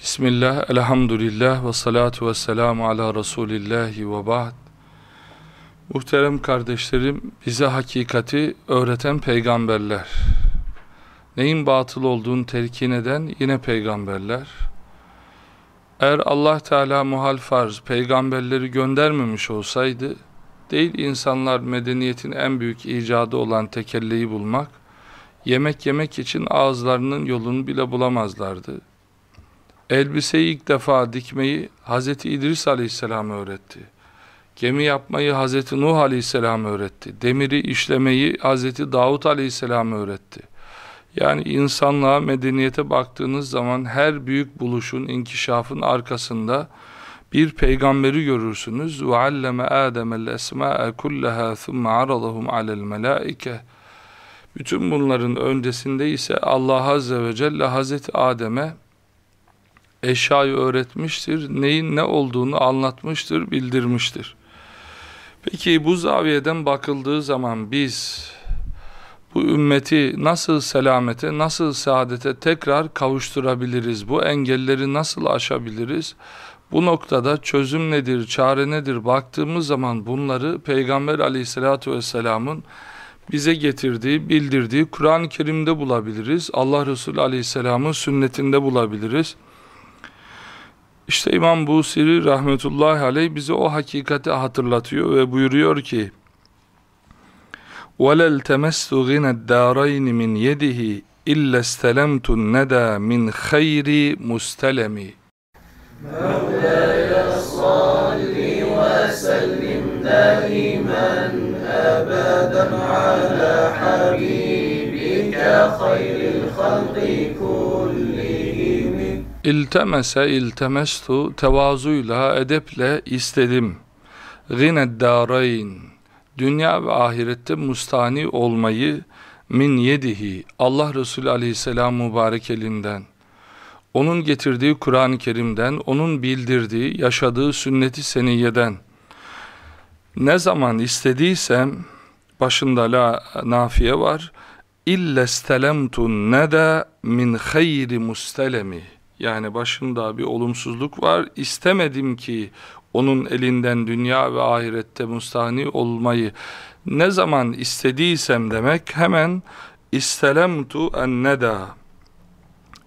Bismillah, elhamdülillah ve salatu ve selamu ala Resulillahi ve ba'd. Muhterem kardeşlerim, bize hakikati öğreten peygamberler. Neyin batıl olduğunu telkin eden yine peygamberler. Eğer Allah Teala muhal farz peygamberleri göndermemiş olsaydı, değil insanlar medeniyetin en büyük icadı olan tekelleyi bulmak, yemek yemek için ağızlarının yolunu bile bulamazlardı. Elbiseyi ilk defa dikmeyi Hz. İdris aleyhisselam öğretti. Gemi yapmayı Hz. Nuh aleyhisselam öğretti. Demiri işlemeyi Hz. Davut aleyhisselam öğretti. Yani insanlığa, medeniyete baktığınız zaman her büyük buluşun, inkişafın arkasında bir peygamberi görürsünüz. وَعَلَّمَ آدَمَ الْاَسْمَاءَ كُلَّهَا ثُمَّ عَرَضَهُمْ عَلَى الْمَلَائِكَةِ Bütün bunların öncesinde ise Allah Azze ve Celle Hazreti Adem'e eşyayı öğretmiştir, neyin ne olduğunu anlatmıştır, bildirmiştir. Peki bu zaviyeden bakıldığı zaman biz bu ümmeti nasıl selamete, nasıl saadete tekrar kavuşturabiliriz? Bu engelleri nasıl aşabiliriz? Bu noktada çözüm nedir, çare nedir baktığımız zaman bunları Peygamber aleyhissalatü vesselamın bize getirdiği, bildirdiği Kur'an-ı Kerim'de bulabiliriz. Allah Resulü aleyhisselamın sünnetinde bulabiliriz. İşte İmam Busiri rahmetullahi aleyh bize o hakikati hatırlatıyor ve buyuruyor ki وَلَلْ تَمَسْتُ غِنَ الدَّارَيْنِ مِنْ يَدِهِ إِلَّا اسْتَلَمْتُ النَّدَى مِنْ خَيْرِ مُسْتَلَمِ مولاي صل وسلم دائما أبدا على حبيبك خير الخلق كلهم İltemese iltemestu tevazuyla, edeple istedim. Gîned dârayn dünya ve ahirette mustani olmayı min yedihi. Allah Resulü aleyhisselam mübarek elinden. Onun getirdiği Kur'an-ı Kerim'den onun bildirdiği yaşadığı sünneti seniyeden ne zaman istediysem başında la nafiye var. İllestelemtun nede min hayri mustelemi yani başında bir olumsuzluk var. İstemedim ki onun elinden dünya ve ahirette mustahni olmayı. Ne zaman istediysem demek hemen istelemtu en neda.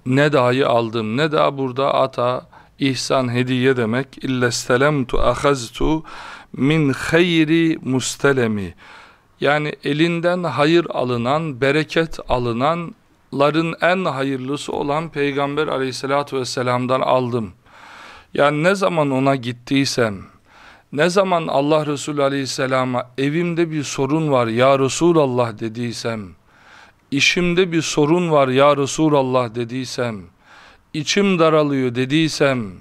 Nedayı aldım. Neda burada ata ihsan hediye demek. İllestelemtu ahaztu min hayri mustelemi yani elinden hayır alınan bereket alınanların en hayırlısı olan Peygamber aleyhissalatü vesselam'dan aldım. Yani ne zaman ona gittiysem, ne zaman Allah Resulü Aleyhisselam'a evimde bir sorun var ya Resulallah dediysem, işimde bir sorun var ya Resulallah dediysem, içim daralıyor dediysem,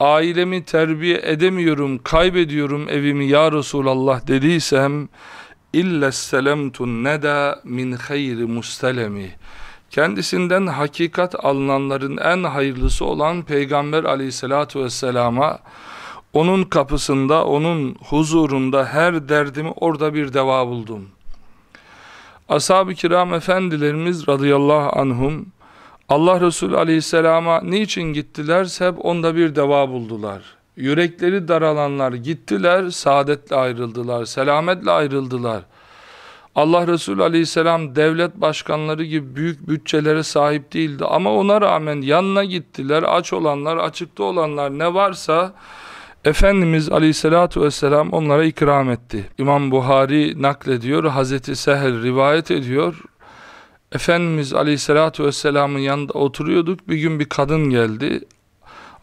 ailemi terbiye edemiyorum, kaybediyorum evimi ya Resulallah dediysem, illa selemtun neda min hayri mustelemi kendisinden hakikat alınanların en hayırlısı olan Peygamber aleyhissalatu vesselama onun kapısında, onun huzurunda her derdimi orada bir deva buldum. Ashab-ı kiram efendilerimiz radıyallahu anhum Allah Resulü aleyhisselama niçin gittilerse hep onda bir deva buldular. Yürekleri daralanlar gittiler, saadetle ayrıldılar, selametle ayrıldılar. Allah Resulü aleyhisselam devlet başkanları gibi büyük bütçelere sahip değildi. Ama ona rağmen yanına gittiler aç olanlar açıkta olanlar ne varsa Efendimiz aleyhissalatu vesselam onlara ikram etti. İmam Buhari naklediyor Hazreti Seher rivayet ediyor. Efendimiz aleyhissalatu vesselamın yanında oturuyorduk bir gün bir kadın geldi.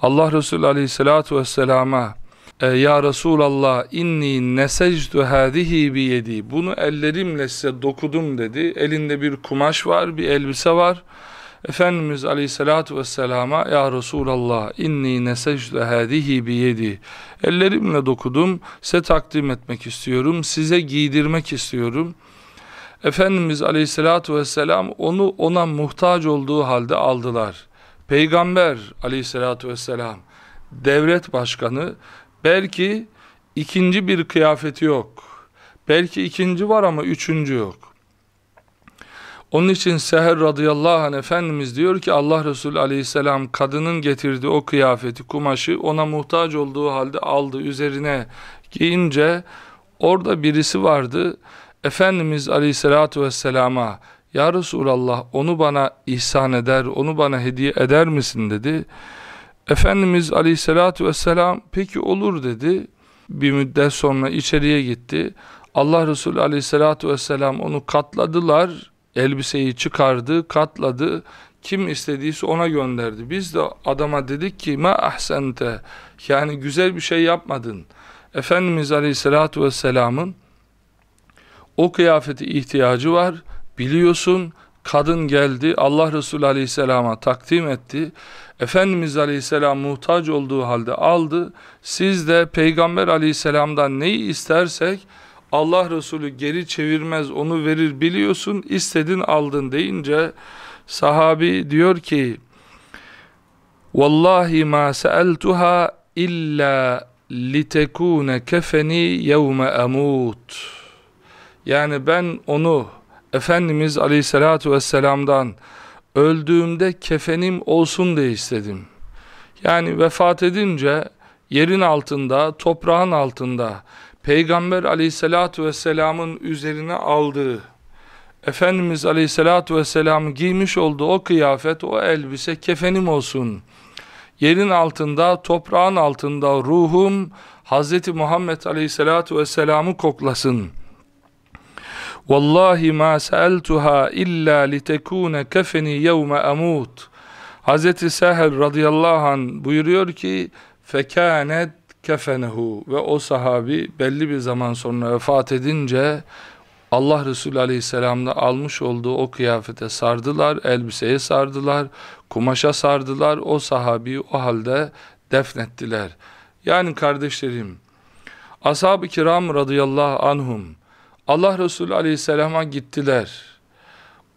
Allah Resulü aleyhissalatu vesselama ya Resulallah inni nesectu hadihi biyedi bunu ellerimle size dokudum dedi. Elinde bir kumaş var bir elbise var. Efendimiz aleyhissalatu vesselama ya Resulallah inni nesectu hadihi biyedi ellerimle dokudum size takdim etmek istiyorum size giydirmek istiyorum. Efendimiz aleyhissalatu vesselam onu ona muhtaç olduğu halde aldılar. Peygamber aleyhissalatu vesselam devlet başkanı Belki ikinci bir kıyafeti yok. Belki ikinci var ama üçüncü yok. Onun için Seher radıyallahu anh Efendimiz diyor ki Allah Resulü aleyhisselam kadının getirdiği o kıyafeti, kumaşı ona muhtaç olduğu halde aldı üzerine giyince orada birisi vardı. Efendimiz aleyhissalatu vesselama ya Resulallah onu bana ihsan eder, onu bana hediye eder misin dedi. Efendimiz aleyhissalatu vesselam peki olur dedi. Bir müddet sonra içeriye gitti. Allah Resulü aleyhissalatu vesselam onu katladılar. Elbiseyi çıkardı, katladı. Kim istediyse ona gönderdi. Biz de adama dedik ki ma ahsente yani güzel bir şey yapmadın. Efendimiz aleyhissalatu vesselamın o kıyafeti ihtiyacı var. Biliyorsun kadın geldi Allah Resulü aleyhisselama takdim etti. Efendimiz aleyhisselam muhtaç olduğu halde aldı. Siz de peygamber aleyhisselamdan neyi istersek Allah Resulü geri çevirmez onu verir biliyorsun istedin aldın deyince sahabi diyor ki Vallahi ma sa'altuha illa litekune kefeni yevme emut yani ben onu Efendimiz Aleyhisselatü Vesselam'dan öldüğümde kefenim olsun diye istedim. Yani vefat edince yerin altında, toprağın altında Peygamber Aleyhisselatü Vesselam'ın üzerine aldığı Efendimiz Aleyhisselatü Vesselam giymiş olduğu o kıyafet, o elbise kefenim olsun. Yerin altında, toprağın altında ruhum Hz. Muhammed Aleyhisselatü Vesselam'ı koklasın.'' Vallahi ma sa'altuha illa litekune kefeni yevme amut. Hazreti Sehel radıyallahu an buyuruyor ki fekanet kefenehu ve o sahabi belli bir zaman sonra vefat edince Allah Resulü Aleyhisselam'da almış olduğu o kıyafete sardılar, elbiseye sardılar, kumaşa sardılar, o sahabi o halde defnettiler. Yani kardeşlerim, ashab-ı kiram radıyallahu anhum, Allah Resulü aleyhisselama gittiler.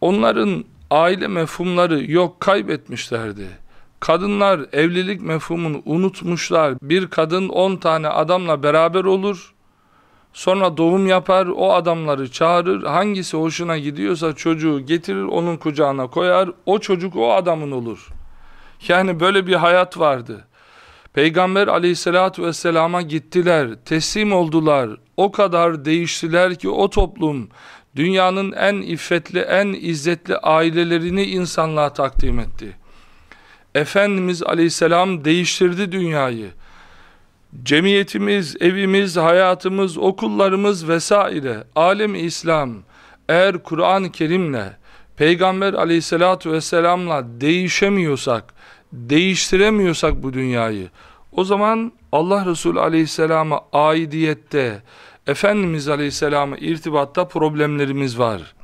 Onların aile mefhumları yok kaybetmişlerdi. Kadınlar evlilik mefhumunu unutmuşlar. Bir kadın on tane adamla beraber olur. Sonra doğum yapar, o adamları çağırır. Hangisi hoşuna gidiyorsa çocuğu getirir, onun kucağına koyar. O çocuk o adamın olur. Yani böyle bir hayat vardı. Peygamber aleyhissalatü vesselama gittiler, teslim oldular. O kadar değiştiler ki o toplum dünyanın en iffetli, en izzetli ailelerini insanlığa takdim etti. Efendimiz aleyhisselam değiştirdi dünyayı. Cemiyetimiz, evimiz, hayatımız, okullarımız vesaire, alem İslam eğer Kur'an-ı Kerim'le, Peygamber aleyhissalatu vesselam'la değişemiyorsak, değiştiremiyorsak bu dünyayı, o zaman Allah Resulü aleyhisselama aidiyette, Efendimiz aleyhisselama irtibatta problemlerimiz var.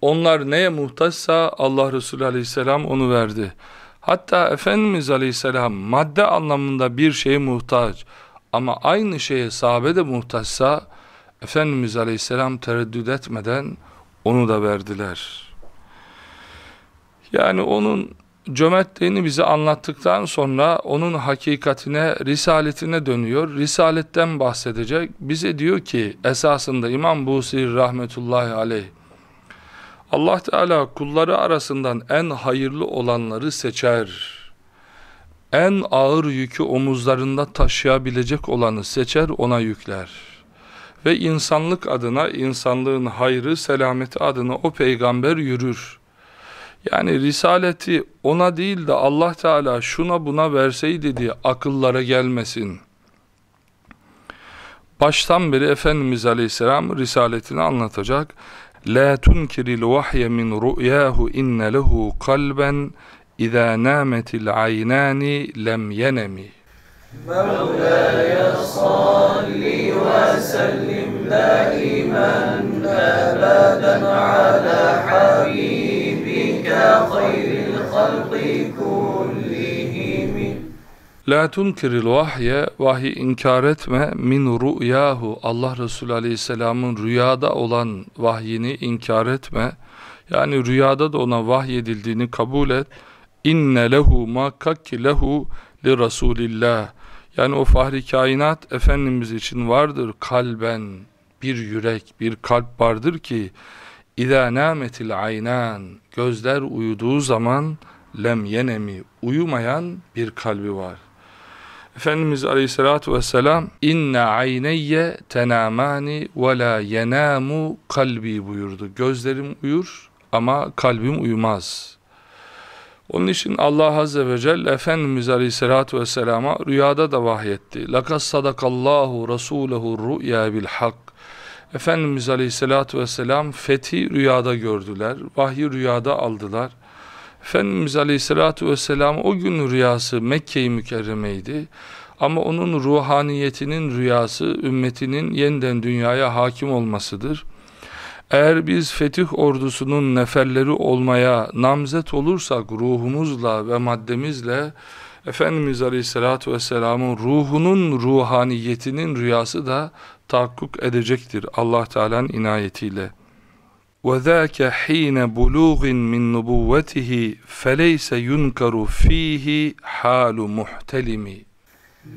Onlar neye muhtaçsa Allah Resulü aleyhisselam onu verdi. Hatta Efendimiz aleyhisselam madde anlamında bir şeye muhtaç ama aynı şeye sahabe de muhtaçsa Efendimiz aleyhisselam tereddüt etmeden onu da verdiler. Yani onun cömertliğini bize anlattıktan sonra onun hakikatine, risaletine dönüyor. Risaletten bahsedecek. Bize diyor ki esasında İmam Busir rahmetullahi aleyh Allah Teala kulları arasından en hayırlı olanları seçer. En ağır yükü omuzlarında taşıyabilecek olanı seçer, ona yükler. Ve insanlık adına, insanlığın hayrı, selameti adına o peygamber yürür. Yani risaleti ona değil de Allah Teala şuna buna verseydi diye akıllara gelmesin. Baştan beri Efendimiz Aleyhisselam risaletini anlatacak. La tunkiril vahye min ru'yahu inne lehu kalben İza nametil aynani lem yenemi. Mevlaya salli ve sellim daimen ebeden ala habib خير الخلق كلهم La tunkiril vahye, vahiy inkar etme, min ru'yahu, Allah Resulü Aleyhisselam'ın rüyada olan vahyini inkar etme, yani rüyada da ona vahyedildiğini kabul et, inne lehu makkakki lehu li Resulillah, yani o fahri kainat Efendimiz için vardır kalben, bir yürek, bir kalp vardır ki, İza nametil aynan gözler uyuduğu zaman lem yenemi uyumayan bir kalbi var. Efendimiz Aleyhisselatü Vesselam inna ayneyye tenamani ve la yenamu kalbi buyurdu. Gözlerim uyur ama kalbim uyumaz. Onun için Allah Azze ve Celle Efendimiz Aleyhisselatü Vesselam'a rüyada da vahyetti. Lakas sadakallahu rasulehu rü'ya bil hak. Efendimiz Aleyhisselatü Vesselam fethi rüyada gördüler, vahyi rüyada aldılar. Efendimiz Aleyhisselatü Vesselam o gün rüyası Mekke-i Mükerreme'ydi. Ama onun ruhaniyetinin rüyası ümmetinin yeniden dünyaya hakim olmasıdır. Eğer biz fetih ordusunun neferleri olmaya namzet olursak ruhumuzla ve maddemizle Efendimiz Aleyhisselatü Vesselam'ın ruhunun ruhaniyetinin rüyası da tahakkuk edecektir Allah Teala'nın inayetiyle. وَذَاكَ حِينَ بُلُوغٍ مِنْ نُبُوَّتِهِ فَلَيْسَ يُنْكَرُ ف۪يهِ حَالُ مُحْتَلِمِ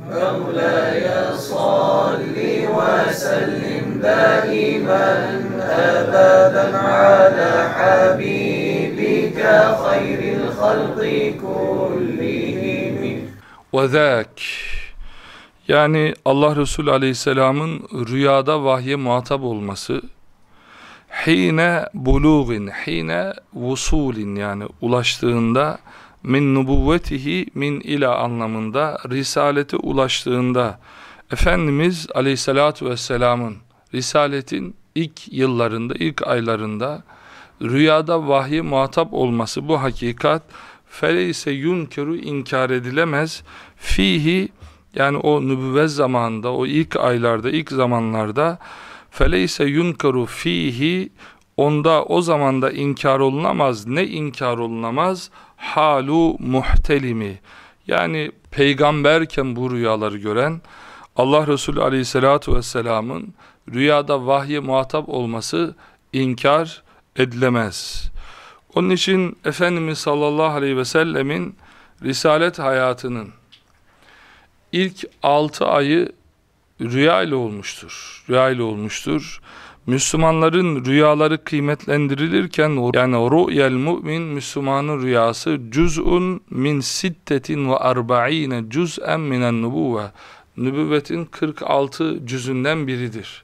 مولاي صل وسلم دائما أبدا على حبيبك خير الخلق كلهم وَذَاكَ yani Allah Resulü Aleyhisselam'ın rüyada vahye muhatap olması hine bulugin, hine vusulin yani ulaştığında min nubuvvetihi min ila anlamında risalete ulaştığında Efendimiz Aleyhisselatü Vesselam'ın risaletin ilk yıllarında, ilk aylarında rüyada vahye muhatap olması bu hakikat feleyse yunkeru inkar edilemez fihi yani o nübüvvet zamanında, o ilk aylarda, ilk zamanlarda feleyse yunkaru fihi onda o zamanda inkar olunamaz. Ne inkar olunamaz? Halu muhtelimi. Yani peygamberken bu rüyaları gören Allah Resulü Aleyhisselatü Vesselam'ın rüyada vahye muhatap olması inkar edilemez. Onun için Efendimiz sallallahu aleyhi ve sellemin risalet hayatının ilk altı ayı rüya ile olmuştur. Rüya ile olmuştur. Müslümanların rüyaları kıymetlendirilirken yani ru'yel mu'min Müslümanın rüyası cüz'un min sittetin ve arba'ine cüz'en minen nubuvve nübüvvetin 46 cüzünden biridir.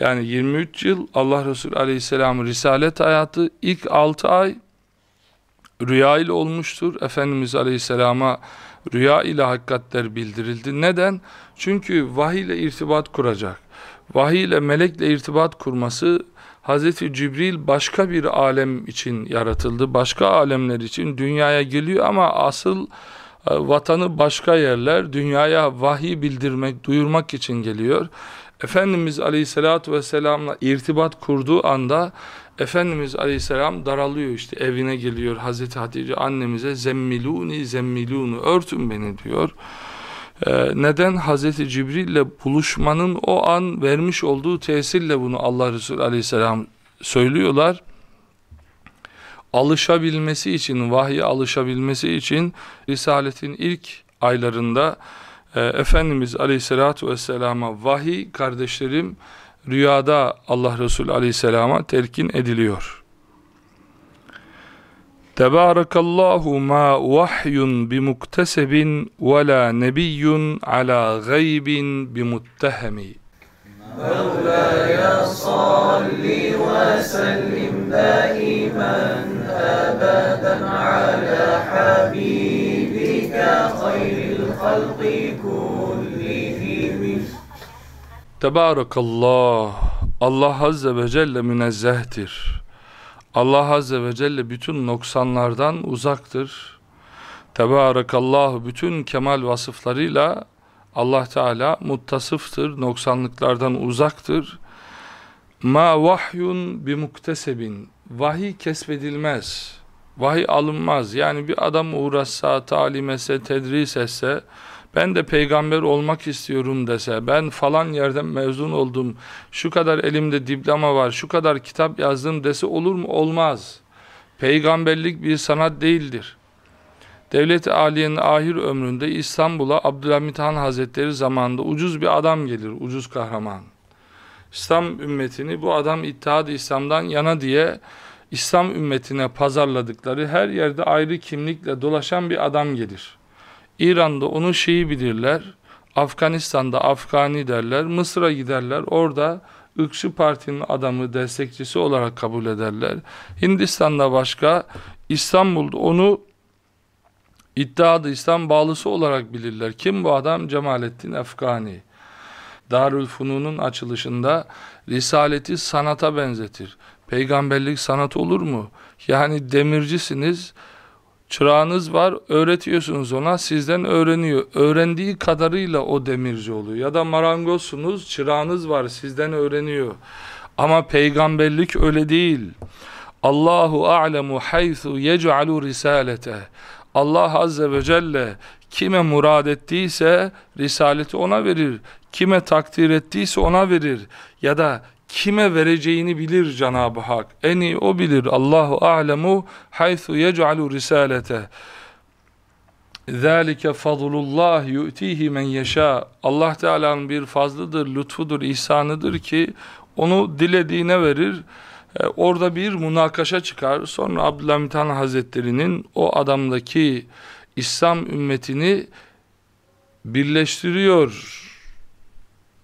Yani 23 yıl Allah Resulü Aleyhisselam'ın risalet hayatı ilk 6 ay rüya ile olmuştur. Efendimiz Aleyhisselam'a rüya ile hakikatler bildirildi. Neden? Çünkü vahiy ile irtibat kuracak. Vahiy ile melekle irtibat kurması Hazreti Cibril başka bir alem için yaratıldı. Başka alemler için dünyaya geliyor ama asıl e, vatanı başka yerler. Dünyaya vahiy bildirmek, duyurmak için geliyor. Efendimiz Aleyhisselatü Vesselam'la irtibat kurduğu anda Efendimiz Aleyhisselam daralıyor işte evine geliyor Hazreti Hatice annemize zemmiluni zemmilunu örtün beni diyor. Ee, neden Hazreti Cibril ile buluşmanın o an vermiş olduğu tesirle bunu Allah Resulü Aleyhisselam söylüyorlar. Alışabilmesi için, vahye alışabilmesi için Risaletin ilk aylarında e, Efendimiz Aleyhisselatü Vesselam'a vahiy kardeşlerim rüyada Allah Resulü aleyhisselama telkin ediliyor. Tebarakallahu ma vahyun bi muktesebin ve la nebiyyun ala gaybin bi muttehemi. Mevlaya salli ve sellim daimen ebeden ala habibike hayr Tebarakallah. Allah Azze ve Celle münezzehtir. Allah Azze ve Celle bütün noksanlardan uzaktır. Tebarakallah bütün kemal vasıflarıyla Allah Teala muttasıftır, noksanlıklardan uzaktır. Ma vahyun bi muktesebin. Vahiy kesbedilmez. Vahiy alınmaz. Yani bir adam uğraşsa, talim etse, tedris etse, ben de peygamber olmak istiyorum dese, ben falan yerden mezun oldum, şu kadar elimde diploma var, şu kadar kitap yazdım dese olur mu? Olmaz. Peygamberlik bir sanat değildir. Devlet-i Aliye'nin ahir ömründe İstanbul'a Abdülhamit Han Hazretleri zamanında ucuz bir adam gelir, ucuz kahraman. İslam ümmetini bu adam İttihad-ı İslam'dan yana diye İslam ümmetine pazarladıkları her yerde ayrı kimlikle dolaşan bir adam gelir. İran'da onu Şii bilirler, Afganistan'da Afgani derler, Mısır'a giderler, orada ırkçı partinin adamı, destekçisi olarak kabul ederler. Hindistan'da başka, İstanbul'da onu İddiadı İslam bağlısı olarak bilirler. Kim bu adam? Cemalettin Afgani. Darül Funun'un açılışında Risaleti sanata benzetir. Peygamberlik sanat olur mu? Yani demircisiniz, çırağınız var, öğretiyorsunuz ona, sizden öğreniyor. Öğrendiği kadarıyla o demirci oluyor. Ya da marangozsunuz, çırağınız var, sizden öğreniyor. Ama peygamberlik öyle değil. Allahu a'lemu haythu yec'alu risalete. Allah azze ve celle kime murad ettiyse risaleti ona verir. Kime takdir ettiyse ona verir. Ya da kime vereceğini bilir Cenab-ı Hak. En iyi o bilir. Allahu a'lemu haythu yec'alu risalete. Zalike fadlullah yu'tihi men yeşâ. Allah Teala'nın bir fazlıdır, lütfudur, ihsanıdır ki onu dilediğine verir. E, orada bir münakaşa çıkar. Sonra Abdülhamit Han Hazretleri'nin o adamdaki İslam ümmetini birleştiriyor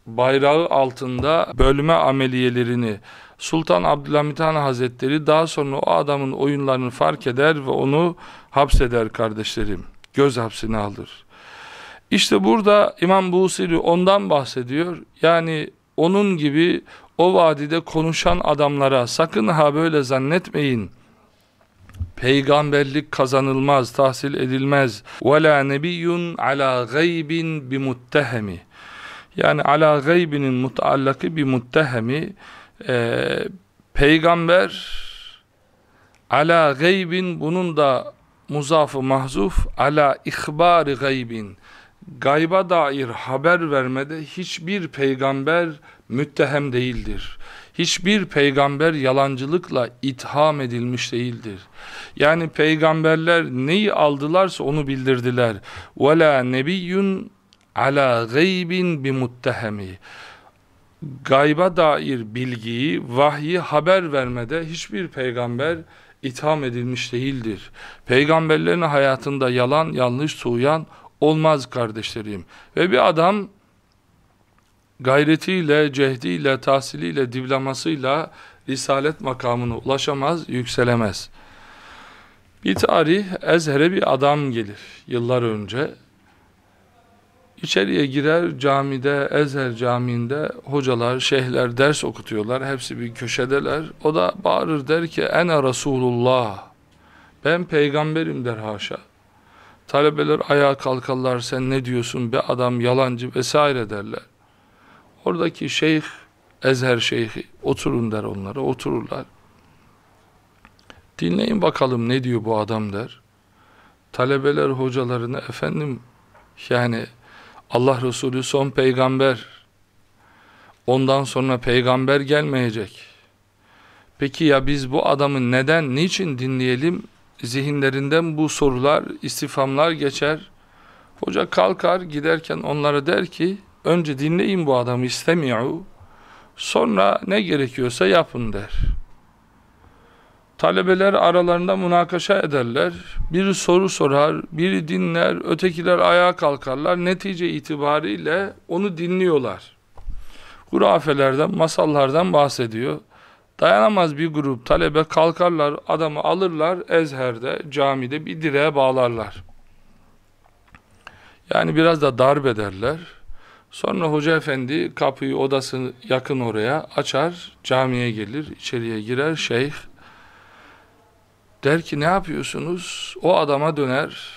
bayrağı altında bölme ameliyelerini Sultan Abdülhamit Han Hazretleri daha sonra o adamın oyunlarını fark eder ve onu hapseder kardeşlerim. Göz hapsine alır. İşte burada İmam Busiri ondan bahsediyor. Yani onun gibi o vadide konuşan adamlara sakın ha böyle zannetmeyin. Peygamberlik kazanılmaz, tahsil edilmez. وَلَا نَبِيٌّ عَلَى غَيْبٍ بِمُتَّهَمِ Yani ala gaybinin mutallakı bir muttehemi e, peygamber ala gaybin bunun da muzafı mahzuf ala ihbari gaybin gayba dair haber vermede hiçbir peygamber müttehem değildir. Hiçbir peygamber yalancılıkla itham edilmiş değildir. Yani peygamberler neyi aldılarsa onu bildirdiler. وَلَا nebiyyun ala gaybin bimuttehemi. Gayba dair bilgiyi, vahyi haber vermede hiçbir peygamber itham edilmiş değildir. Peygamberlerin hayatında yalan, yanlış, tuğyan olmaz kardeşlerim. Ve bir adam gayretiyle, cehdiyle, tahsiliyle, diplomasıyla risalet makamına ulaşamaz, yükselemez. Bir tarih Ezher'e bir adam gelir yıllar önce. İçeriye girer camide, Ezher camiinde hocalar, şeyhler ders okutuyorlar. Hepsi bir köşedeler. O da bağırır der ki ene Resulullah. Ben peygamberim der haşa. Talebeler ayağa kalkarlar sen ne diyorsun be adam yalancı vesaire derler. Oradaki şeyh, Ezher şeyhi oturun der onlara otururlar. Dinleyin bakalım ne diyor bu adam der. Talebeler hocalarına efendim yani Allah Resulü son peygamber ondan sonra peygamber gelmeyecek. Peki ya biz bu adamı neden, niçin dinleyelim? Zihinlerinden bu sorular, istifamlar geçer. Hoca kalkar giderken onlara der ki önce dinleyin bu adamı istemiyor. Sonra ne gerekiyorsa yapın der. Talebeler aralarında münakaşa ederler. Biri soru sorar, biri dinler, ötekiler ayağa kalkarlar. Netice itibariyle onu dinliyorlar. Hurafelerden, masallardan bahsediyor. Dayanamaz bir grup talebe kalkarlar, adamı alırlar, ezherde, camide bir direğe bağlarlar. Yani biraz da darp ederler. Sonra hoca efendi kapıyı odası yakın oraya açar, camiye gelir, içeriye girer, şeyh der ki ne yapıyorsunuz? O adama döner.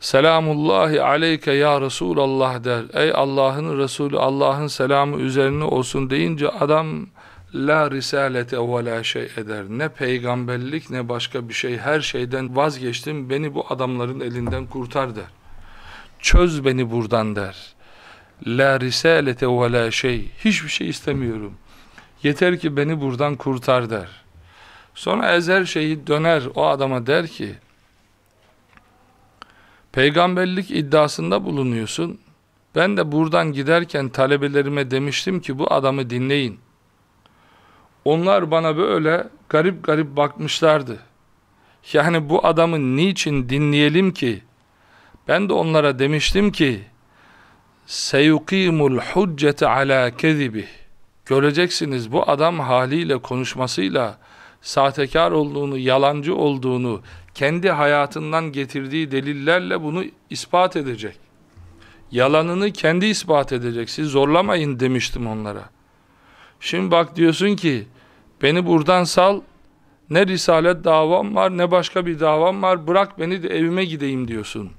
Selamullahi aleyke ya Resulallah der. Ey Allah'ın Resulü Allah'ın selamı üzerine olsun deyince adam la risalete ve la şey eder. Ne peygamberlik ne başka bir şey. Her şeyden vazgeçtim. Beni bu adamların elinden kurtar der. Çöz beni buradan der. La risalete ve la şey. Hiçbir şey istemiyorum. Yeter ki beni buradan kurtar der. Sonra Ezer şeyi döner o adama der ki peygamberlik iddiasında bulunuyorsun. Ben de buradan giderken talebelerime demiştim ki bu adamı dinleyin. Onlar bana böyle garip garip bakmışlardı. Yani bu adamı niçin dinleyelim ki? Ben de onlara demiştim ki seyukimul huccete ala kezibih göreceksiniz bu adam haliyle konuşmasıyla sahtekar olduğunu, yalancı olduğunu kendi hayatından getirdiği delillerle bunu ispat edecek. Yalanını kendi ispat edecek. Siz zorlamayın demiştim onlara. Şimdi bak diyorsun ki beni buradan sal ne risalet davam var ne başka bir davam var bırak beni de evime gideyim diyorsun.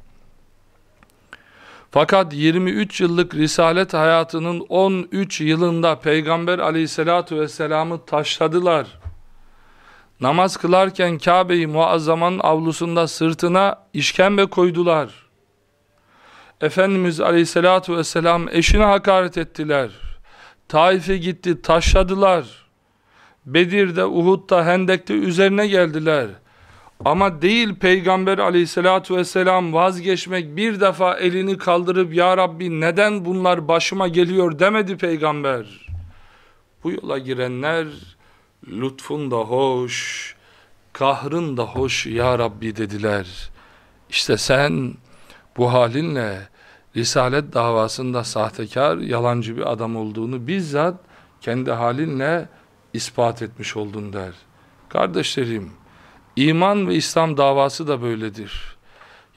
Fakat 23 yıllık risalet hayatının 13 yılında Peygamber aleyhissalatu vesselam'ı taşladılar. Namaz kılarken Kabe'yi muazzamanın avlusunda sırtına işkembe koydular. Efendimiz aleyhissalatu vesselam eşine hakaret ettiler. Taif'e gitti taşladılar. Bedir'de, Uhud'da, Hendek'te üzerine geldiler. Ama değil Peygamber aleyhissalatu vesselam vazgeçmek bir defa elini kaldırıp Ya Rabbi neden bunlar başıma geliyor demedi Peygamber. Bu yola girenler lütfun da hoş, kahrın da hoş Ya Rabbi dediler. İşte sen bu halinle Risalet davasında sahtekar, yalancı bir adam olduğunu bizzat kendi halinle ispat etmiş oldun der. Kardeşlerim, İman ve İslam davası da böyledir.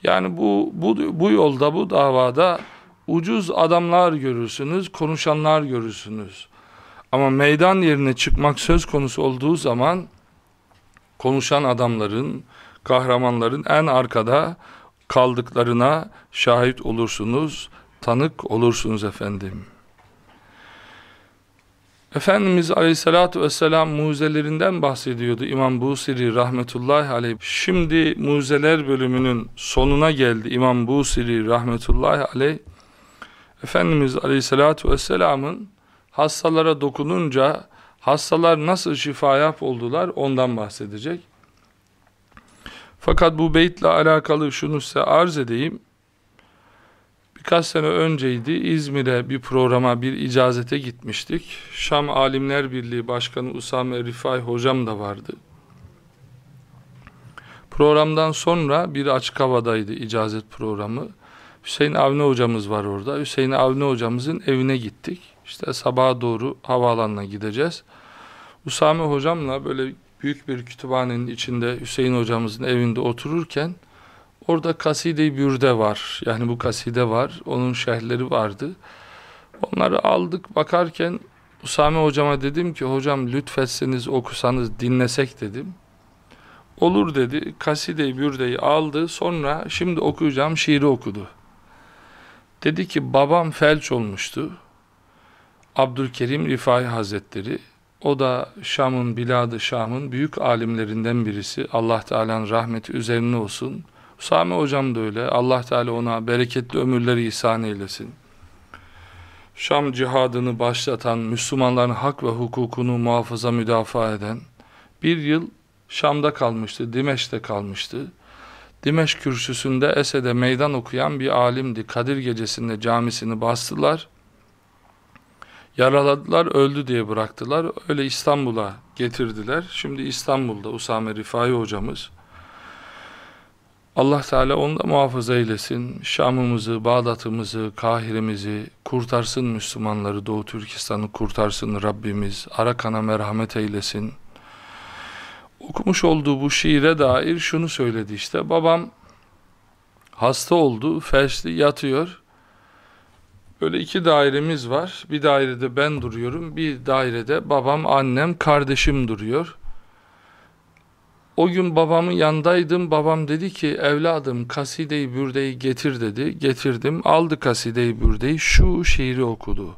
Yani bu, bu, bu yolda, bu davada ucuz adamlar görürsünüz, konuşanlar görürsünüz. Ama meydan yerine çıkmak söz konusu olduğu zaman konuşan adamların, kahramanların en arkada kaldıklarına şahit olursunuz, tanık olursunuz efendim. Efendimiz Aleyhisselatü Vesselam muzelerinden bahsediyordu İmam Busiri rahmetullahi aleyh. Şimdi muzeler bölümünün sonuna geldi İmam Busiri rahmetullahi aleyh. Efendimiz Aleyhisselatü Vesselam'ın hastalara dokununca hastalar nasıl şifa oldular ondan bahsedecek. Fakat bu beytle alakalı şunu size arz edeyim. Birkaç sene önceydi İzmir'e bir programa bir icazete gitmiştik. Şam Alimler Birliği Başkanı Usame Rifai hocam da vardı. Programdan sonra bir açık havadaydı icazet programı. Hüseyin Avni hocamız var orada. Hüseyin Avni hocamızın evine gittik. İşte sabaha doğru havaalanına gideceğiz. Usame hocamla böyle büyük bir kütüphanenin içinde Hüseyin hocamızın evinde otururken Orada kaside-i bürde var. Yani bu kaside var. Onun şerhleri vardı. Onları aldık bakarken Usame hocama dedim ki hocam lütfetseniz okusanız dinlesek dedim. Olur dedi. Kaside-i bürdeyi aldı. Sonra şimdi okuyacağım şiiri okudu. Dedi ki babam felç olmuştu. Abdülkerim Rifai Hazretleri. O da Şam'ın, Bilad-ı Şam'ın büyük alimlerinden birisi. Allah Teala'nın rahmeti üzerine olsun. Sami hocam da öyle. Allah Teala ona bereketli ömürleri ihsan eylesin. Şam cihadını başlatan, Müslümanların hak ve hukukunu muhafaza müdafaa eden, bir yıl Şam'da kalmıştı, Dimeş'te kalmıştı. Dimeş kürsüsünde Esed'e meydan okuyan bir alimdi. Kadir gecesinde camisini bastılar. Yaraladılar, öldü diye bıraktılar. Öyle İstanbul'a getirdiler. Şimdi İstanbul'da Usame Rifai hocamız. Allah Teala onu da muhafaza eylesin. Şam'ımızı, Bağdat'ımızı, Kahire'mizi kurtarsın Müslümanları, Doğu Türkistan'ı kurtarsın Rabbimiz. Arakan'a merhamet eylesin. Okumuş olduğu bu şiire dair şunu söyledi işte. Babam hasta oldu, felçli yatıyor. Böyle iki dairemiz var. Bir dairede ben duruyorum, bir dairede babam, annem, kardeşim duruyor. O gün babamın yandaydım. Babam dedi ki evladım kasideyi bürdeyi getir dedi. Getirdim. Aldı kasideyi bürdeyi. Şu şiiri okudu.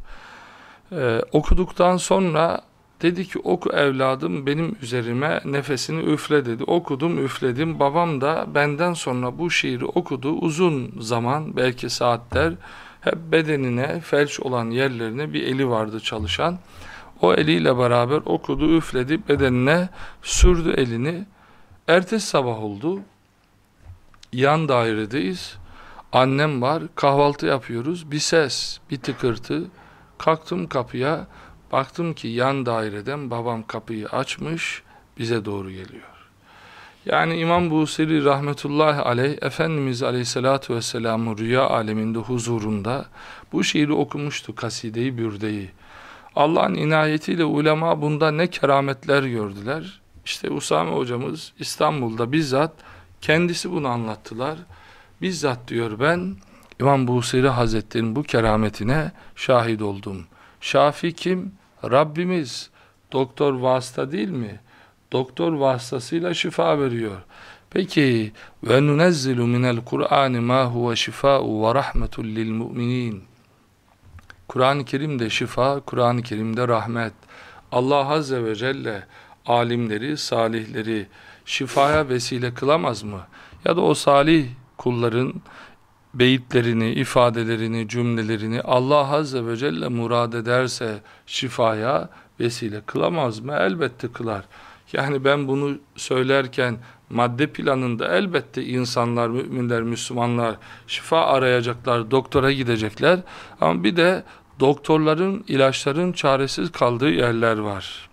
Ee, okuduktan sonra dedi ki oku evladım benim üzerime nefesini üfle dedi. Okudum üfledim. Babam da benden sonra bu şiiri okudu. Uzun zaman belki saatler hep bedenine felç olan yerlerine bir eli vardı çalışan. O eliyle beraber okudu üfledi bedenine sürdü elini Ertesi sabah oldu. Yan dairedeyiz. Annem var, kahvaltı yapıyoruz. Bir ses, bir tıkırtı. Kalktım kapıya, baktım ki yan daireden babam kapıyı açmış, bize doğru geliyor. Yani İmam Busiri rahmetullahi aleyh, Efendimiz aleyhissalatu vesselam'ın rüya aleminde huzurunda bu şiiri okumuştu, kaside-i bürdeyi. Allah'ın inayetiyle ulema bunda ne kerametler gördüler. İşte Usame hocamız İstanbul'da bizzat kendisi bunu anlattılar. Bizzat diyor ben İmam Busiri Hazretleri'nin bu kerametine şahit oldum. Şafi kim? Rabbimiz. Doktor vasıta değil mi? Doktor vasıtasıyla şifa veriyor. Peki ve nunezzilu minel Kur'an ma huve şifa'u ve rahmetul lil mu'minin. Kur'an-ı Kerim'de şifa, Kur'an-ı Kerim'de rahmet. Allah Azze ve Celle alimleri, salihleri şifaya vesile kılamaz mı? Ya da o salih kulların beyitlerini, ifadelerini, cümlelerini Allah Azze ve Celle murad ederse şifaya vesile kılamaz mı? Elbette kılar. Yani ben bunu söylerken madde planında elbette insanlar, müminler, Müslümanlar şifa arayacaklar, doktora gidecekler. Ama bir de doktorların, ilaçların çaresiz kaldığı yerler var.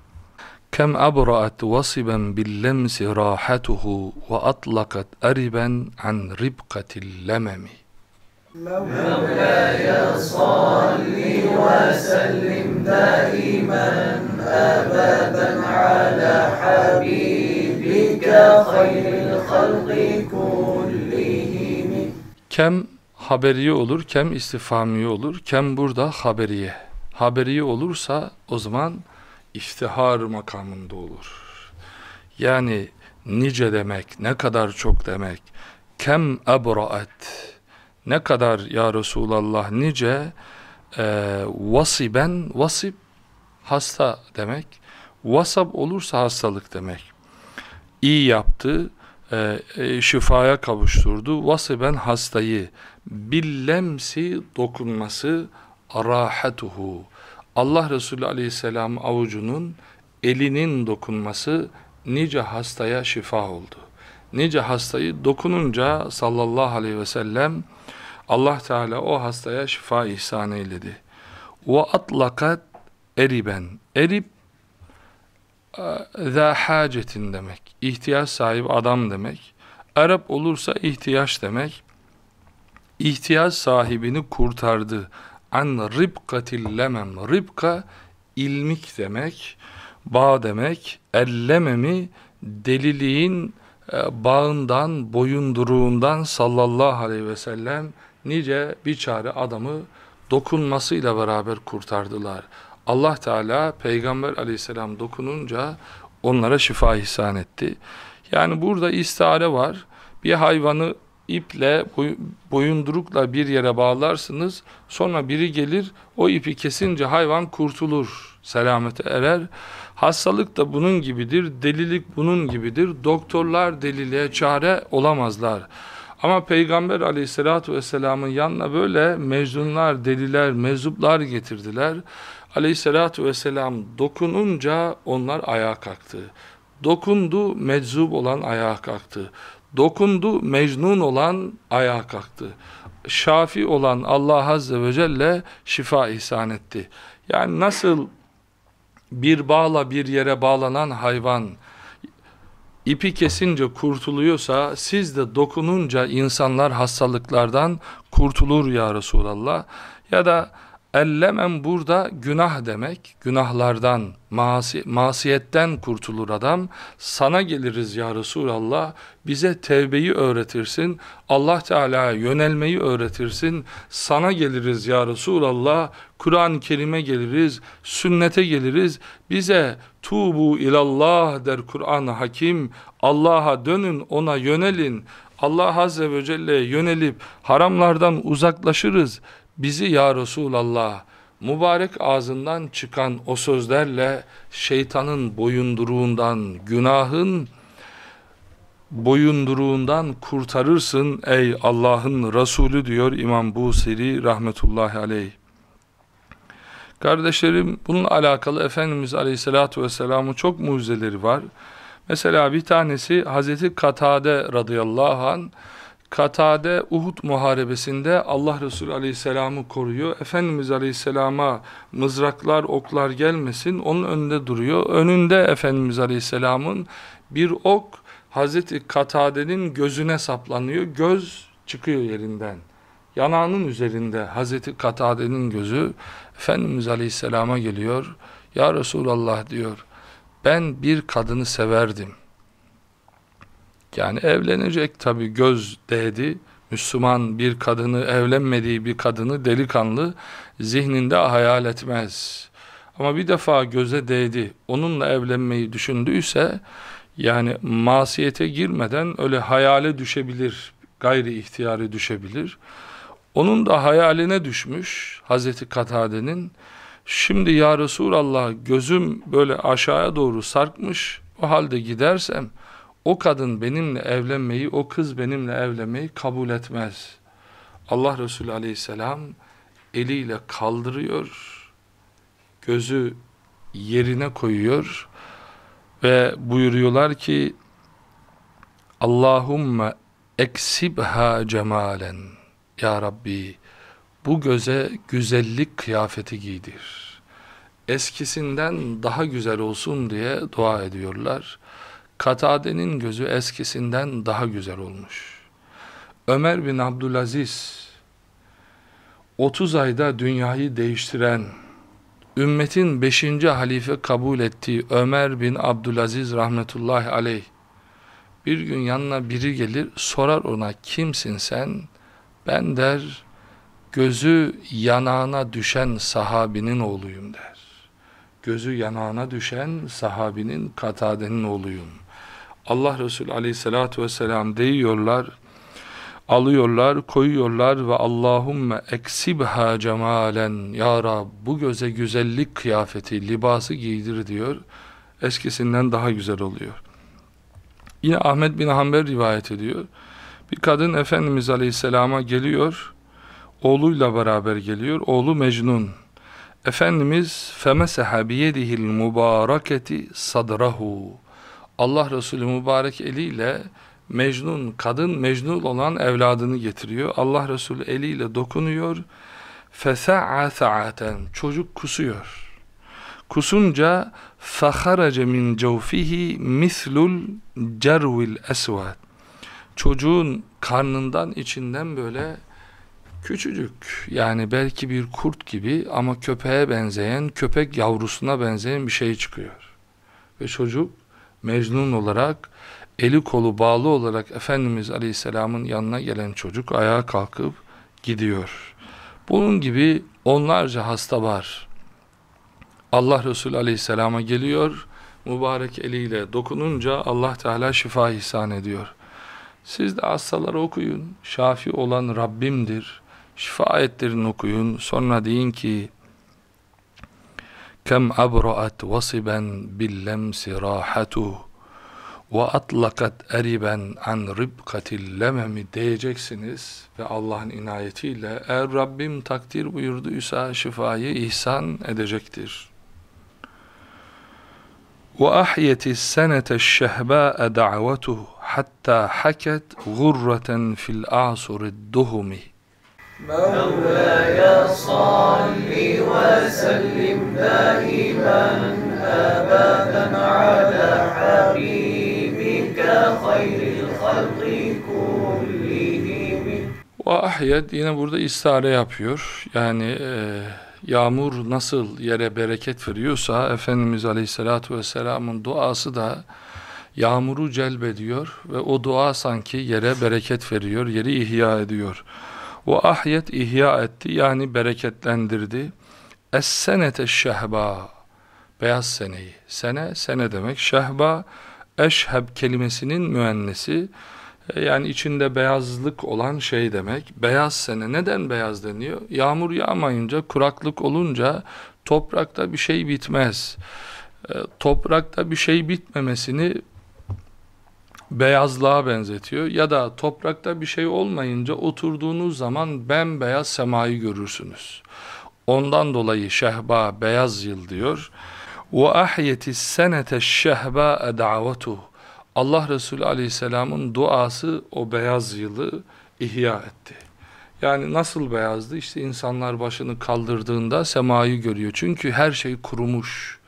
Kem abra'at vasiben billemsi rahatuhu ve atlakat ariben an ribkatil lememi. مولاي صل وسلم دائما أبدا على حبيبك خير الخلق كلهم Kem haberiye olur, kem istifamiye olur. Kem burada haberiye. Haberiye olursa o zaman iftihar makamında olur. Yani nice demek, ne kadar çok demek. Kem ebraat. ne kadar ya Resulallah nice e, vasiben, vasip hasta demek. Vasap olursa hastalık demek. İyi yaptı, e, e, şifaya kavuşturdu. Vasiben hastayı, billemsi dokunması, rahatuhu. Allah Resulü aleyhisselam avucunun elinin dokunması nice hastaya şifa oldu. Nice hastayı dokununca sallallahu aleyhi ve sellem Allah Teala o hastaya şifa ihsan eyledi. Ve atlakat eriben. Erib za hacetin demek. İhtiyaç sahibi adam demek. Arap olursa ihtiyaç demek. İhtiyaç sahibini kurtardı. An ribkatil lemem. Ribka ilmik demek. Bağ demek. Ellememi deliliğin e, bağından, boyunduruğundan sallallahu aleyhi ve sellem nice bir çare adamı dokunmasıyla beraber kurtardılar. Allah Teala Peygamber aleyhisselam dokununca onlara şifa ihsan etti. Yani burada istihare var. Bir hayvanı iple, boyundurukla bir yere bağlarsınız. Sonra biri gelir, o ipi kesince hayvan kurtulur, selamete erer. Hastalık da bunun gibidir, delilik bunun gibidir. Doktorlar deliliğe çare olamazlar. Ama Peygamber aleyhissalatü vesselamın yanına böyle mecnunlar, deliler, mezuplar getirdiler. Aleyhissalatü vesselam dokununca onlar ayağa kalktı. Dokundu, meczup olan ayağa kalktı. Dokundu, mecnun olan ayağa kalktı. Şafi olan Allah Azze ve Celle şifa ihsan etti. Yani nasıl bir bağla bir yere bağlanan hayvan ipi kesince kurtuluyorsa siz de dokununca insanlar hastalıklardan kurtulur ya Resulallah. Ya da ellemen burada günah demek. Günahlardan, masi, masiyetten kurtulur adam. Sana geliriz ya Resulallah. Bize tevbeyi öğretirsin. Allah Teala'ya yönelmeyi öğretirsin. Sana geliriz ya Resulallah. Kur'an-ı Kerim'e geliriz. Sünnete geliriz. Bize tubu ilallah der Kur'an-ı Hakim. Allah'a dönün ona yönelin. Allah Azze ve Celle'ye yönelip haramlardan uzaklaşırız bizi ya Resulallah mübarek ağzından çıkan o sözlerle şeytanın boyunduruğundan, günahın boyunduruğundan kurtarırsın ey Allah'ın Resulü diyor İmam Busiri rahmetullahi aleyh. Kardeşlerim bunun alakalı Efendimiz Aleyhisselatü Vesselam'ın çok mucizeleri var. Mesela bir tanesi Hazreti Katade radıyallahu an Katade Uhud muharebesinde Allah Resulü Aleyhisselam'ı koruyor. Efendimiz Aleyhisselam'a mızraklar, oklar gelmesin onun önünde duruyor. Önünde Efendimiz Aleyhisselam'ın bir ok Hazreti Katade'nin gözüne saplanıyor. Göz çıkıyor yerinden. Yanağının üzerinde Hazreti Katade'nin gözü Efendimiz Aleyhisselam'a geliyor. Ya Resulallah diyor. Ben bir kadını severdim. Yani evlenecek tabi göz değdi. Müslüman bir kadını evlenmediği bir kadını delikanlı zihninde hayal etmez. Ama bir defa göze değdi. Onunla evlenmeyi düşündüyse yani masiyete girmeden öyle hayale düşebilir. Gayri ihtiyari düşebilir. Onun da hayaline düşmüş Hazreti Katade'nin. Şimdi ya Resulallah gözüm böyle aşağıya doğru sarkmış. O halde gidersem o kadın benimle evlenmeyi, o kız benimle evlenmeyi kabul etmez. Allah Resulü aleyhisselam eliyle kaldırıyor, gözü yerine koyuyor ve buyuruyorlar ki Allahümme eksibha cemalen Ya Rabbi bu göze güzellik kıyafeti giydir. Eskisinden daha güzel olsun diye dua ediyorlar. Katade'nin gözü eskisinden daha güzel olmuş. Ömer bin Abdülaziz 30 ayda dünyayı değiştiren ümmetin 5. halife kabul ettiği Ömer bin Abdülaziz rahmetullahi aleyh bir gün yanına biri gelir sorar ona kimsin sen ben der gözü yanağına düşen sahabinin oğluyum der gözü yanağına düşen sahabinin katadenin oğluyum Allah Resulü aleyhissalatü vesselam değiyorlar, alıyorlar, koyuyorlar ve Allahümme eksibha cemalen ya Rab bu göze güzellik kıyafeti, libası giydir diyor. Eskisinden daha güzel oluyor. Yine Ahmet bin Hanbel rivayet ediyor. Bir kadın Efendimiz Aleyhisselam'a geliyor, oğluyla beraber geliyor, oğlu Mecnun. Efendimiz femeseha biyedihil mübareketi sadrahu Allah Resulü mübarek eliyle Mecnun kadın Mecnun olan evladını getiriyor. Allah Resulü eliyle dokunuyor. Fesa'a sa'aten çocuk kusuyor. Kusunca faharace min cevfihi mislul cervil esvad. Çocuğun karnından içinden böyle küçücük yani belki bir kurt gibi ama köpeğe benzeyen köpek yavrusuna benzeyen bir şey çıkıyor. Ve çocuk Mecnun olarak eli kolu bağlı olarak Efendimiz Aleyhisselam'ın yanına gelen çocuk ayağa kalkıp gidiyor. Bunun gibi onlarca hasta var. Allah Resulü Aleyhisselam'a geliyor, mübarek eliyle dokununca Allah Teala şifa ihsan ediyor. Siz de hastaları okuyun, şafi olan Rabbimdir, şifa ettirin okuyun, sonra deyin ki, كم أبرأت وصبا باللمس راحته وأطلقت أربا عن ربقة اللمم diyeceksiniz ve Allah'ın inayetiyle eğer Rabbim takdir buyurduysa şifayı ihsan edecektir. وأحيت السنة الشهباء دعوته حتى حكت غرة في الأعصر الدهم مولاي صل وسلم دائما أبدا على حبيبك خير الخلق كلهم Ve yine burada istare yapıyor. Yani e, yağmur nasıl yere bereket veriyorsa Efendimiz Aleyhisselatü Vesselam'ın duası da yağmuru celbediyor ve o dua sanki yere bereket veriyor, yeri ihya ediyor. Ve ahyet ihya etti yani bereketlendirdi. Es-senete şehba beyaz seneyi. Sene, sene demek. Şehba, eşheb kelimesinin müennesi. E, yani içinde beyazlık olan şey demek. Beyaz sene. Neden beyaz deniyor? Yağmur yağmayınca, kuraklık olunca toprakta bir şey bitmez. E, toprakta bir şey bitmemesini beyazlığa benzetiyor ya da toprakta bir şey olmayınca oturduğunuz zaman bembeyaz semayı görürsünüz. Ondan dolayı şehba beyaz yıl diyor. Ve ahyetis senete şehba davetuh. Allah Resulü Aleyhisselam'ın duası o beyaz yılı ihya etti. Yani nasıl beyazdı? İşte insanlar başını kaldırdığında semayı görüyor. Çünkü her şey kurumuş.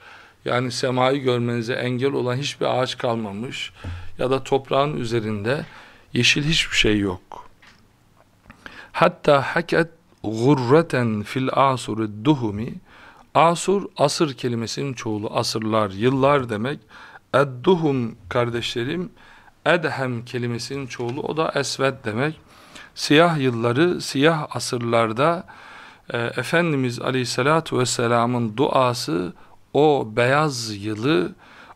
Yani semayı görmenize engel olan hiçbir ağaç kalmamış. Ya da toprağın üzerinde yeşil hiçbir şey yok. Hatta haket gurreten fil asuri duhumi Asur, asır kelimesinin çoğulu, asırlar, yıllar demek. Edduhum kardeşlerim, edhem kelimesinin çoğulu, o da esved demek. Siyah yılları, siyah asırlarda e, Efendimiz Aleyhisselatü Vesselam'ın duası, o beyaz yılı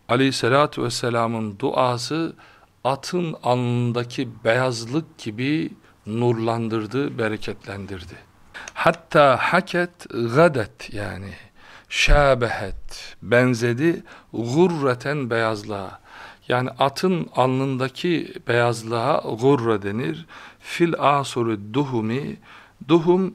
Aleyhisselatü Vesselam'ın duası atın alnındaki beyazlık gibi nurlandırdı, bereketlendirdi. Hatta haket gadet yani şabehet benzedi gurreten beyazlığa. Yani atın alnındaki beyazlığa gurre denir. Fil asuru duhumi duhum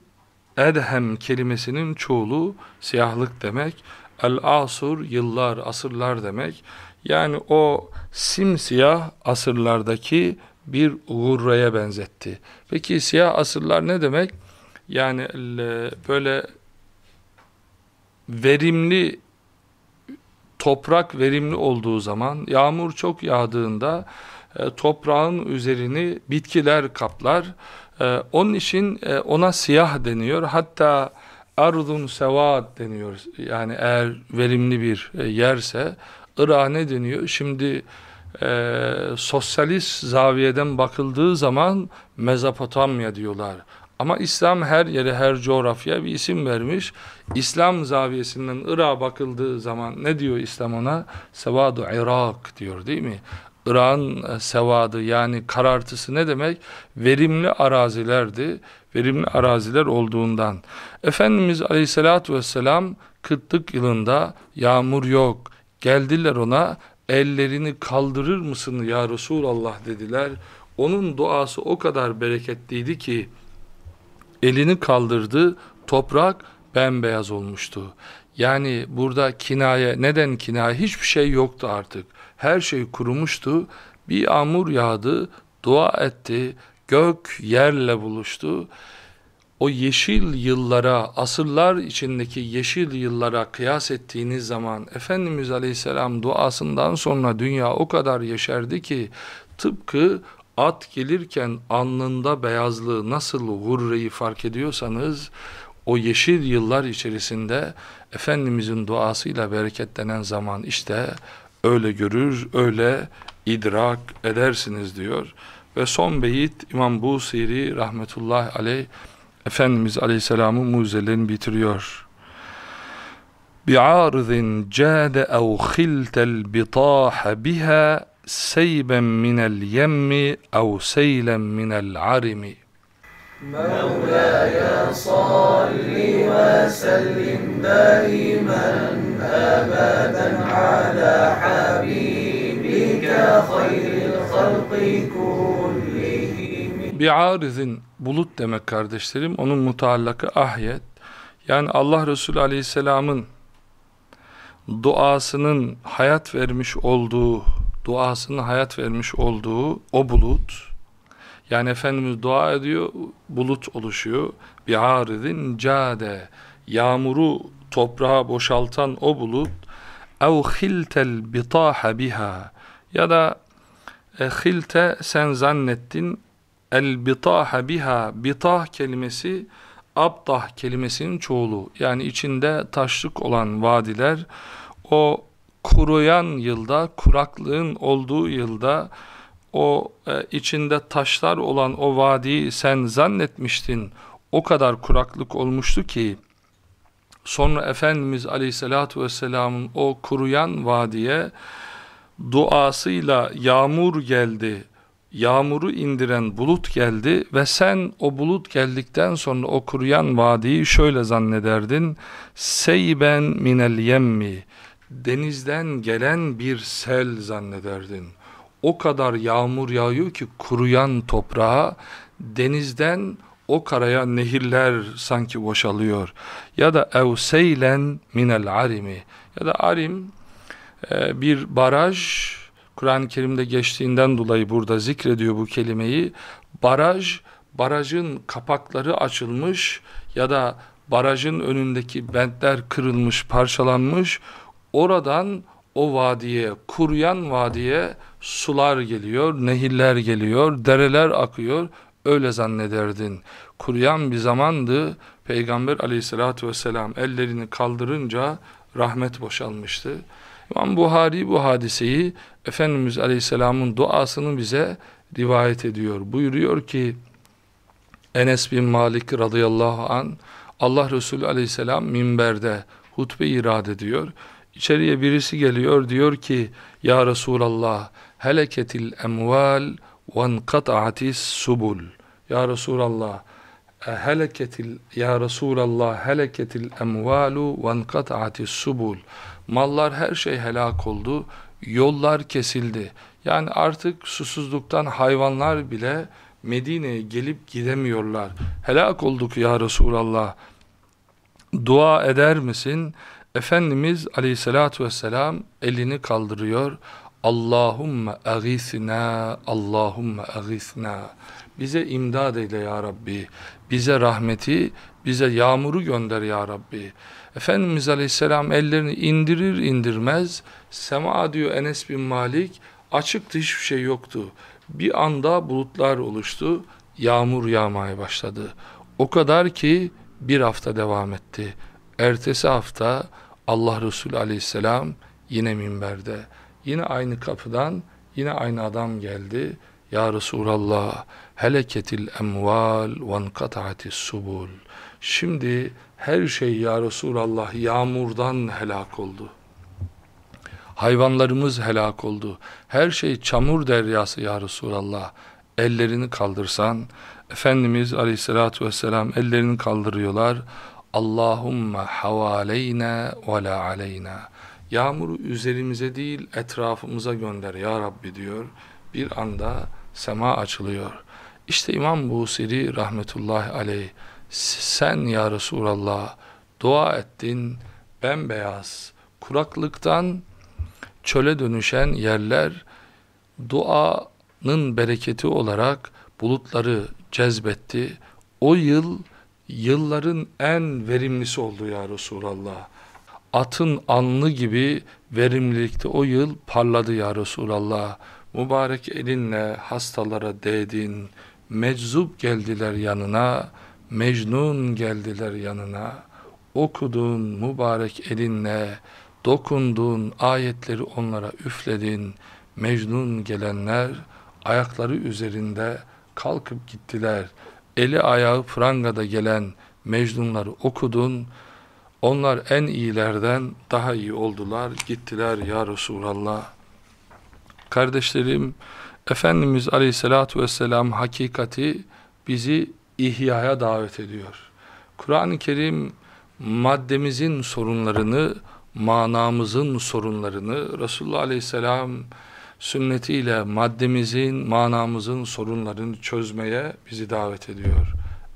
edhem kelimesinin çoğulu siyahlık demek. El asur yıllar, asırlar demek. Yani o simsiyah asırlardaki bir gurreye benzetti. Peki siyah asırlar ne demek? Yani böyle verimli toprak verimli olduğu zaman yağmur çok yağdığında e, toprağın üzerini bitkiler kaplar. E, onun için e, ona siyah deniyor. Hatta ardun sevad deniyor. Yani eğer verimli bir e, yerse Irak'a ne deniyor? Şimdi e, sosyalist zaviyeden bakıldığı zaman Mezopotamya diyorlar. Ama İslam her yere, her coğrafya bir isim vermiş. İslam zaviyesinden Irak'a bakıldığı zaman ne diyor İslam ona? Sevadu Irak diyor değil mi? Irak'ın e, sevadı yani karartısı ne demek? Verimli arazilerdi. Verimli araziler olduğundan. Efendimiz Aleyhisselatü Vesselam kıtlık yılında yağmur yok. Geldiler ona ellerini kaldırır mısın ya Resulallah dediler. Onun duası o kadar bereketliydi ki elini kaldırdı, toprak bembeyaz olmuştu. Yani burada kinaye, neden kinaye? Hiçbir şey yoktu artık. Her şey kurumuştu. Bir yağmur yağdı, dua etti, gök yerle buluştu. O yeşil yıllara, asırlar içindeki yeşil yıllara kıyas ettiğiniz zaman Efendimiz Aleyhisselam duasından sonra dünya o kadar yeşerdi ki tıpkı at gelirken alnında beyazlığı nasıl gurreyi fark ediyorsanız o yeşil yıllar içerisinde Efendimizin duasıyla bereketlenen zaman işte öyle görür, öyle idrak edersiniz diyor. Ve son beyit İmam Busiri rahmetullahi aleyh Efendimiz aleyhisselamın muzelerini bitiriyor. بعارض جاد أو خلت البطاح بها سيبا من اليم أو سيلا من العرم مولاي صل وسلم دائما أبدا على حبيبك خير الخلق كلهم Bi'arizin bulut demek kardeşlerim. Onun mutallakı ahyet. Yani Allah Resulü Aleyhisselam'ın duasının hayat vermiş olduğu duasını hayat vermiş olduğu o bulut yani Efendimiz dua ediyor bulut oluşuyor bir aridin cade yağmuru toprağa boşaltan o bulut ev hiltel bitaha biha. Ya da e, hilte sen zannettin el bitaha biha. Bitah kelimesi abdah kelimesinin çoğulu. Yani içinde taşlık olan vadiler o kuruyan yılda, kuraklığın olduğu yılda o e, içinde taşlar olan o vadiyi sen zannetmiştin. O kadar kuraklık olmuştu ki sonra Efendimiz Aleyhisselatü Vesselam'ın o kuruyan vadiye duasıyla yağmur geldi. Yağmuru indiren bulut geldi ve sen o bulut geldikten sonra o kuruyan vadiyi şöyle zannederdin. Seyben minel yemmi denizden gelen bir sel zannederdin. O kadar yağmur yağıyor ki kuruyan toprağa denizden o karaya nehirler sanki boşalıyor. Ya da evseylen minel arimi ya da arim e, bir baraj Kur'an-ı Kerim'de geçtiğinden dolayı burada zikrediyor bu kelimeyi. Baraj barajın kapakları açılmış ya da barajın önündeki bentler kırılmış, parçalanmış. Oradan o vadiye, kuruyan vadiye sular geliyor, nehirler geliyor, dereler akıyor. Öyle zannederdin. Kuruyan bir zamandı. Peygamber aleyhissalatü vesselam ellerini kaldırınca rahmet boşalmıştı. İmam Buhari bu hadiseyi Efendimiz aleyhisselamın duasını bize rivayet ediyor. Buyuruyor ki Enes bin Malik radıyallahu an Allah Resulü aleyhisselam minberde hutbe irad ediyor. İçeriye birisi geliyor diyor ki Ya Resulallah heleketil emval enkata'atis subul. Ya Resulallah heleketil ya Resulallah heleketil emvalu ve enkata'atis subul. Mallar her şey helak oldu. Yollar kesildi. Yani artık susuzluktan hayvanlar bile Medine'ye gelip gidemiyorlar. Helak olduk ya Resulallah. Dua eder misin? Efendimiz aleyhissalatü vesselam elini kaldırıyor. Allahümme agisna, Allahümme agisna. Bize imdad eyle ya Rabbi. Bize rahmeti, bize yağmuru gönder ya Rabbi. Efendimiz aleyhisselam ellerini indirir indirmez, sema diyor Enes bin Malik, açıktı hiçbir şey yoktu. Bir anda bulutlar oluştu, yağmur yağmaya başladı. O kadar ki bir hafta devam etti. Ertesi hafta Allah Resulü aleyhisselam yine minberde. Yine aynı kapıdan yine aynı adam geldi. Ya Resulallah heleketil emval ve enkata'atis subul. Şimdi her şey ya Resulallah yağmurdan helak oldu. Hayvanlarımız helak oldu. Her şey çamur deryası ya Resulallah. Ellerini kaldırsan, Efendimiz aleyhissalatü vesselam ellerini kaldırıyorlar. Allahümme havaleyna ve la aleyna. Yağmuru üzerimize değil etrafımıza gönder ya Rabbi diyor. Bir anda sema açılıyor. İşte İmam Busiri rahmetullahi aleyh sen ya Resulallah dua ettin bembeyaz kuraklıktan çöle dönüşen yerler duanın bereketi olarak bulutları cezbetti. O yıl yılların en verimlisi oldu ya Resulallah. Atın anlı gibi verimlilikte o yıl parladı ya Resulallah. Mübarek elinle hastalara değdin, meczup geldiler yanına, mecnun geldiler yanına. Okudun mübarek elinle, dokundun ayetleri onlara üfledin, mecnun gelenler ayakları üzerinde kalkıp gittiler.'' eli ayağı prangada gelen Mecnunları okudun, onlar en iyilerden daha iyi oldular, gittiler ya Resulallah. Kardeşlerim, Efendimiz Aleyhisselatü Vesselam hakikati bizi ihyaya davet ediyor. Kur'an-ı Kerim maddemizin sorunlarını, manamızın sorunlarını Resulullah Aleyhisselam sünnetiyle maddemizin, manamızın sorunlarını çözmeye bizi davet ediyor.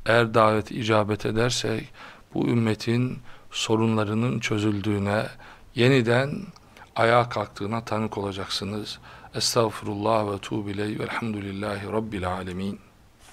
Eğer davet icabet edersek bu ümmetin sorunlarının çözüldüğüne, yeniden ayağa kalktığına tanık olacaksınız. Estağfurullah ve tuğbileyh velhamdülillahi rabbil alemin.